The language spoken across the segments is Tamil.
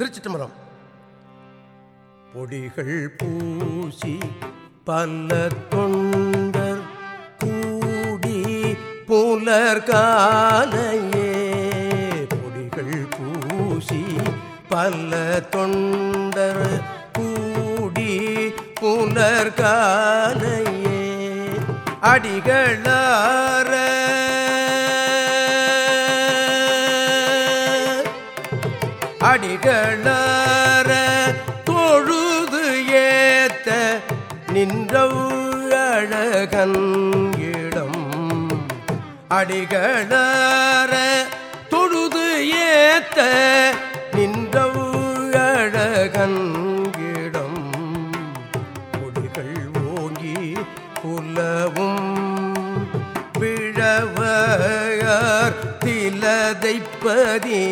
திருச்சிட்டம்பரம் பொடிகள் பூசி பல தொண்டர் கூடி புலர்காலையே பொடிகள் பூசி பல தொண்டர் கூடி புலர்காலையே அடிகளார அடிகளற தொழுது ஏத்த நின்றழகன் இடம். அடிகளற தொழுது ஏத்த நின்றழகன் இடம். கொடிகள் ஓங்கி புலவும் பிழவர் திலதைப்பதி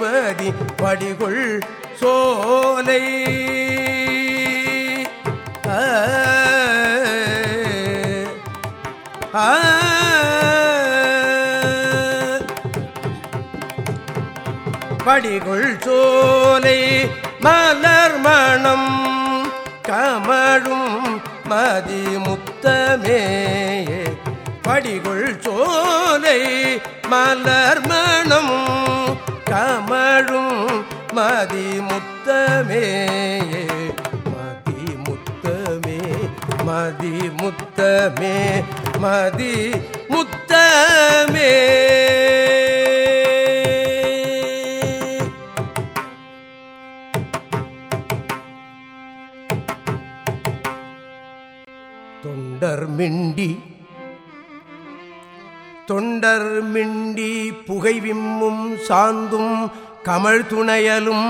வைப்பதி படிகுள் சோலை. ஆ. படிகுள் சோலை மலர் மணம் கமழும் மதி முத்தமே படிகுள் சோலை மலர் மணம் முத்தமே மதி முத்தமே. தொண்டர் மிண்டி தொண்டர் மிண்டி புகை விம்மும் சாந்தும் கமழ் துணையலும்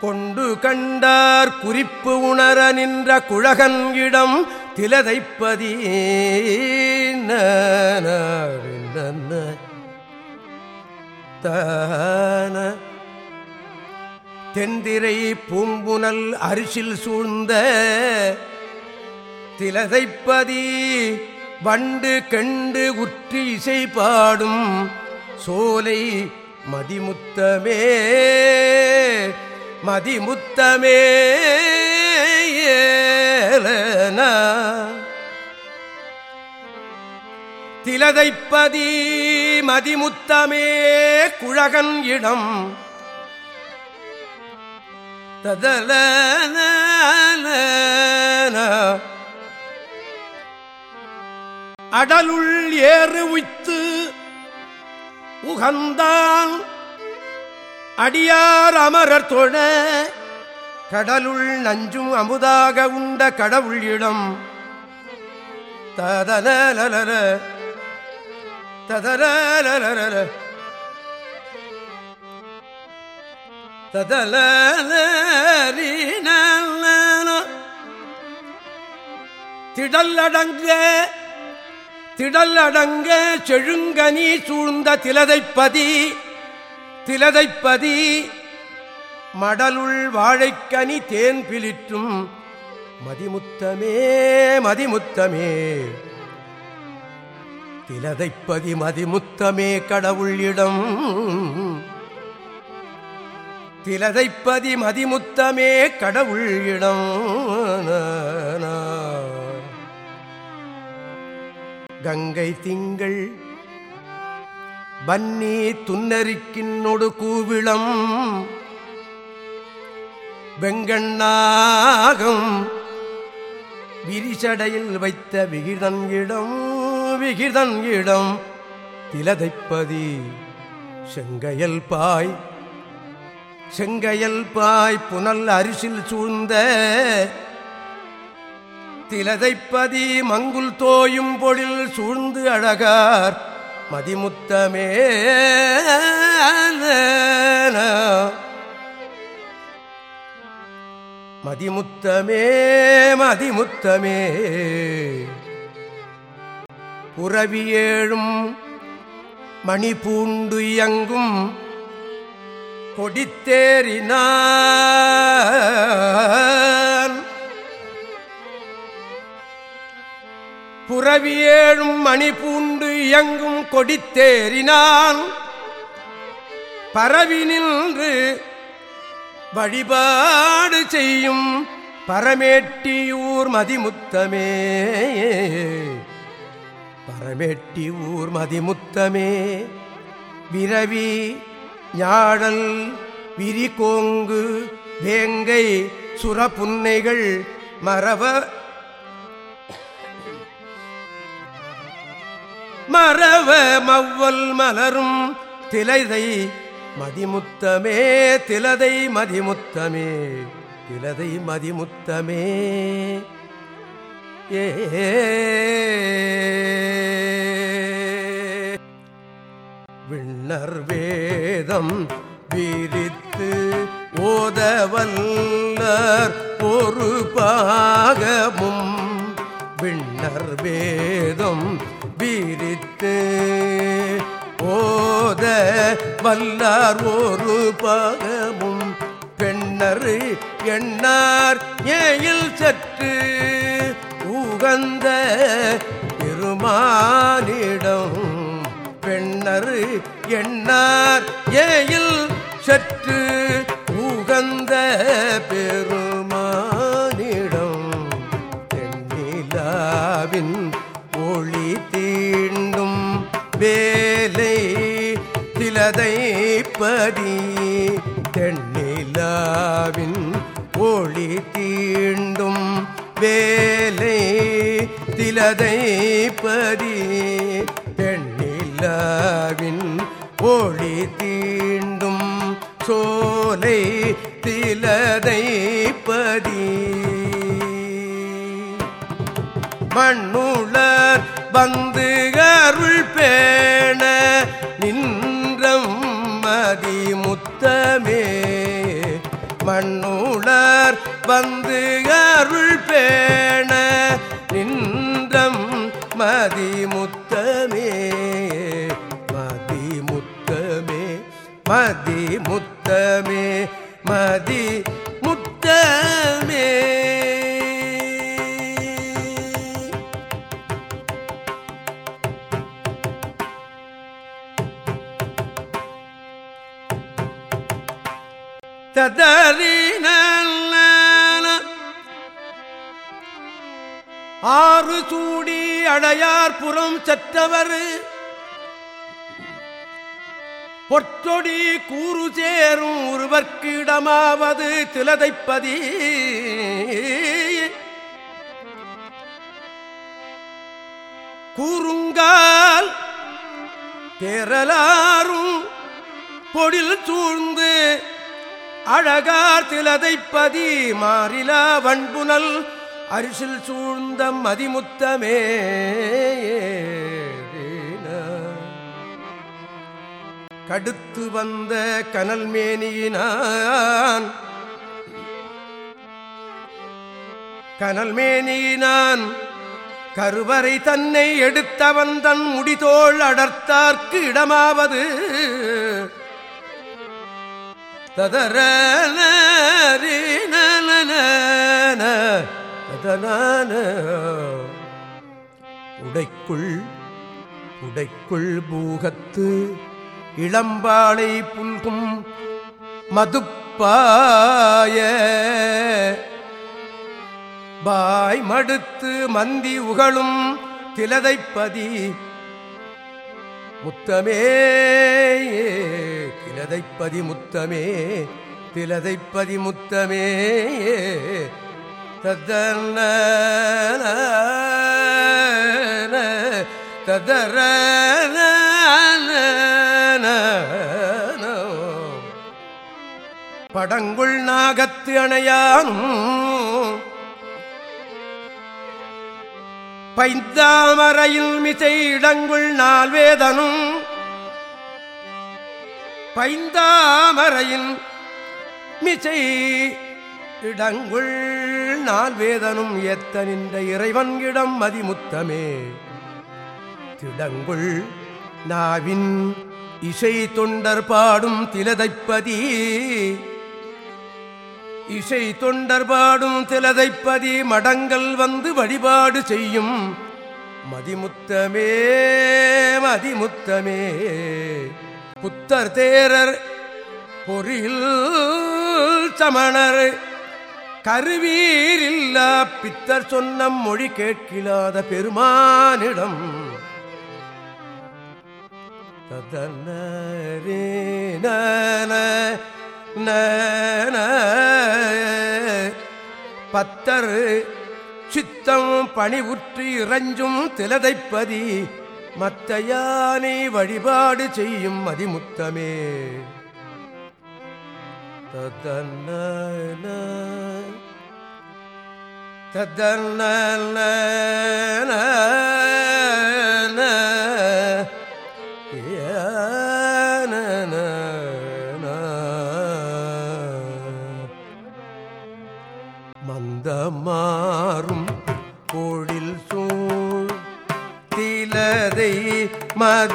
கொண்டு கண்டார் குறிப்பு உணர நின்ற குழகன் இடம் திலதைப்பதி தான. தென்திரை பூம்புனல் அரிசில் சூழ்ந்த திலதைப்பதி வண்டு கண்டு உற்றி இசை பாடும் சோலை மதிமுத்தமே. மதிமுத்தமே. திலதைப்பதி மதிமுத்தமே குழகன் இடம். ததல அடலுள் ஏறு உய்த்து உகந்தான் அடியார் அமரர் தொழ. கடலுள் நஞ்சும் அமுதாக உண்ட கடவுள் இடம் ததலலல ததலலல ததலீன திடல் அடங்க செழுங்கனி சூழ்ந்த திலதைப்பதி. திலதைப்பதி மடலுள் வாழைக்கனி தேன் பிலிற்றும் மதிமுத்தமே மதிமுத்தமே. திலதைப்பதி மதிமுத்தமே கடவுள் இடம். திலதைப்பதி மதிமுத்தமே கடவுள் இடம். கங்கை திங்கள் பன்னி துன்னறிக்கின்னொடு கூவிளம் வெங்கண்ணாகம் விரிசடையில் வைத்த விகிதன் இடம் விகிதன் இடம் திலதைப்பதி செங்கையல் பாய் செங்கையல் பாய் புனல் அரிசில் சூழ்ந்த திலதைப்பதி மங்குல் தோயும் பொழில் சூழ்ந்து அழகார் மதிமுத்தமே மதிமுத்தமே. மதிமுத்தமே புறவியேழும் மணிபூண்டு இயங்கும் கொடித்தேறினார். புறவியேழும் மணி பூண்டு இயங்கும் கொடித்தேறினான். பரவி நின்று வழிபாடு செய்யும் பரமேட்டியூர் மதிமுத்தமே. பரமேட்டி ஊர் மதிமுத்தமே. விரவி ஞாழல் விரிகோங்கு வேங்கை சுரப்புன்னைகள் மரவ மறவ மவ்வல் மலரும் திலைதை மதிமுத்தமே திலதை மதிமுத்தமே திலதை மதிமுத்தமே. ஏ விண்ணர் வேதம் விரித்து ஓதவல்லர் ஒரு பாகமும் விண்ணர் வேதம் பிரித்து ஓத வல்லார் ஒரு பாகமும் பெண்ணரு எண்ணார் ஏயில் சற்று உகந்த பெருமானிடம் பெண்ணரு எண்ணார் ஏயில் சற்று உகந்த பெருமானிடம் திலதைப்பதி தென்னிலாவின் ஒளி தீண்டும் வேலை திலதைப்பதி பெண்ணிலாவின் ஒளி தீண்டும் சோலை திலதைப்பதி. மண்ணுளர் வந்து அருள் பேண நின் முத்தமே. மண்ணுளர் வந்து அருள் பேண நின்றம் மதிமுத்தமே மதிமுத்தமே மதிமுத்தமே ததறின ஆறு சூடி அடையார் புறம் சற்றவர். பொற்றொடி கூறு சேரும் ஒருவர்க்கு இடமாவது திலதைப்பதி கூறுங்கால் தேரலாரும் பொடில் சூழ்ந்து அழகார் திலதைப்பதி மாறிலா வண்புனல் அரிசில் சூழ்ந்த மதிமுத்தமே கடுத்து வந்த கனல் மேனியினான் கனல் மேனியினான் கருவறை தன்னை எடுத்தவன் தன் முடிதோள் அடர்த்தார்க்கு இடமாவது ததர உடைக்குள் உடைக்குள் பூகத்து இளம்பாளை புல்கும் மதுப்பாய. பாய் மடுத்து மந்தி உகழும் திலதைப்பதி முத்தமே. திலதைப்பதி முத்தமே திலதைப்பதி முத்தமே தத்தன ததர படங்குள் நாகத்து அணையானும் பைந்தாமரையில் மிசை இடங்குள் நால்வேதனும் பைந்தாமரையின் மிசை இடங்குள் நால்வேதனும் ஏத்த நின்ற இறைவன் இடம் மதிமுத்தமே. திடங்குள் நாவின் இசை தொண்டர் பாடும் திலதைப்பதி இசை தொண்டர் பாடும் திலதைப்பதி மடங்கள் வந்து வழிபாடு செய்யும் மதிமுத்தமே மதிமுத்தமே. புத்தர் தேரர் பொறியில் சமணர். கருவீரில்லா பித்தர் சொன்ன மொழி கேட்கிலாத பெருமானிடம் பத்தர் சித்தம் பணிவுற்று இறஞ்சும் திலதைப்பதி மத்தையானை வழிபாடு செய்யும் மதிமுத்தமே. தத்தன்ன தத்தன்ன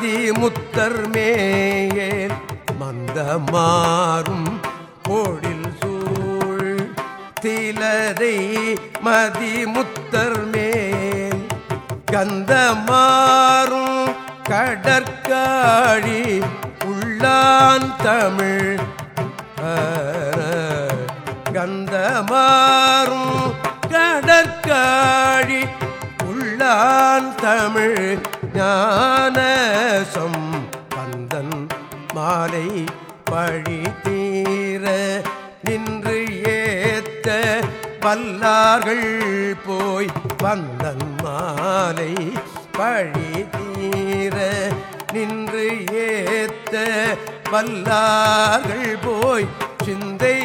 ஆதி மதிமுத்தர் மேல் மந்தமாறும் பொழில் சூழ் திலதை மதிமுத்தர் மேல் கந்தமாறும் கடற்காழி உள்ளான் தமிழ் கந்தமாறும் கடற்காழி உள்ளான் தமிழ் ஞானசம் பந்தன் மாலை பழி தீர நின்று ஏத்த பல்லார்கள் போய் பந்தன் மாலை பழி தீர நின்று ஏத்த பல்லார்கள் போய் சிந்தை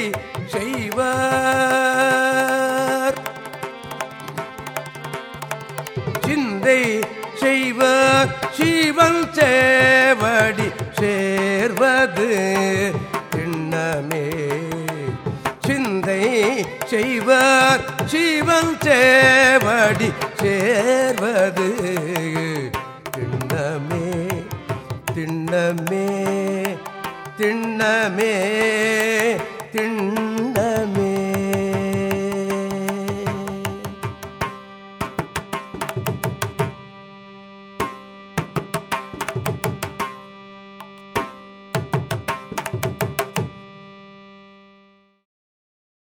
சிவன் சேவடி சேர்வது திண்ணமே. சிந்தை செய்வர் சிவன் சேவடி சேர்வது திண்ணமே. திண்ணமே. திண்ணமே. திண்ண